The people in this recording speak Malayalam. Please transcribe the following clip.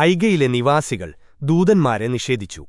ഐഗയിലെ നിവാസികൾ ദൂതന്മാരെ നിഷേധിച്ചു